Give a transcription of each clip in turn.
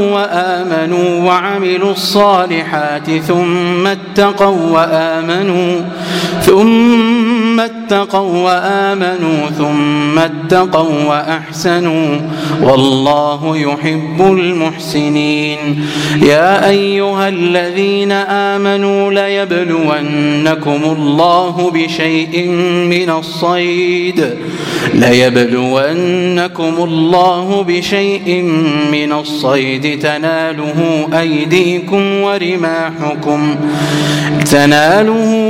وآمنوا وعملوا الصالحات ثم اتقوا وآمنوا ثم اتقوا وآمنوا ثم اتقوا وأحسنوا والله يحب المحسنين. يا أيها الذين آمنوا ليبلونكم الله بشيء من الصيد. ليبلونكم الله بشيء من الصيد. تناله أيديكم ورماحكم. تناله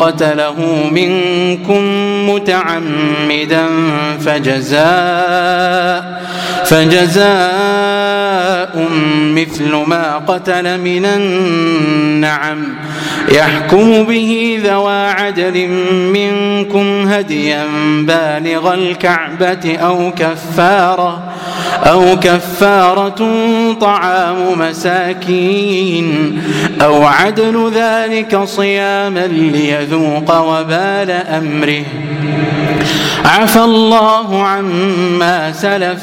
قتله منكم متعمدا فجزاء فجزاء مثل ما قتل من النعم يحكم به ذوى عدل منكم هديا بالغ الكعبة أو كفارة أو كفارة طعام مساكين أو عدل ذلك صياما ليذوق وبال أمره. عفى الله عما سلف.